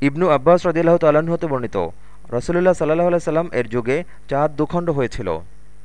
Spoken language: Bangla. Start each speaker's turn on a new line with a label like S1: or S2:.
S1: ইবনু আব্বাস রদিল্লাহ তালাহতে হতে বর্ণিত। রসুল্লাহ সাল্লাহ সাল্লাম এর যুগে চাঁদ দুখণ্ড হয়েছিল।